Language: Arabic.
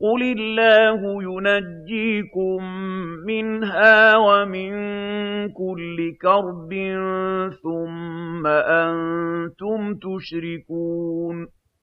قُلِ اللَّهُ يُنَجِّيكُم مِّنْهَا وَمِن كُلِّ كَرْبٍ ثُمَّ أَنتُمْ تُشْرِكُونَ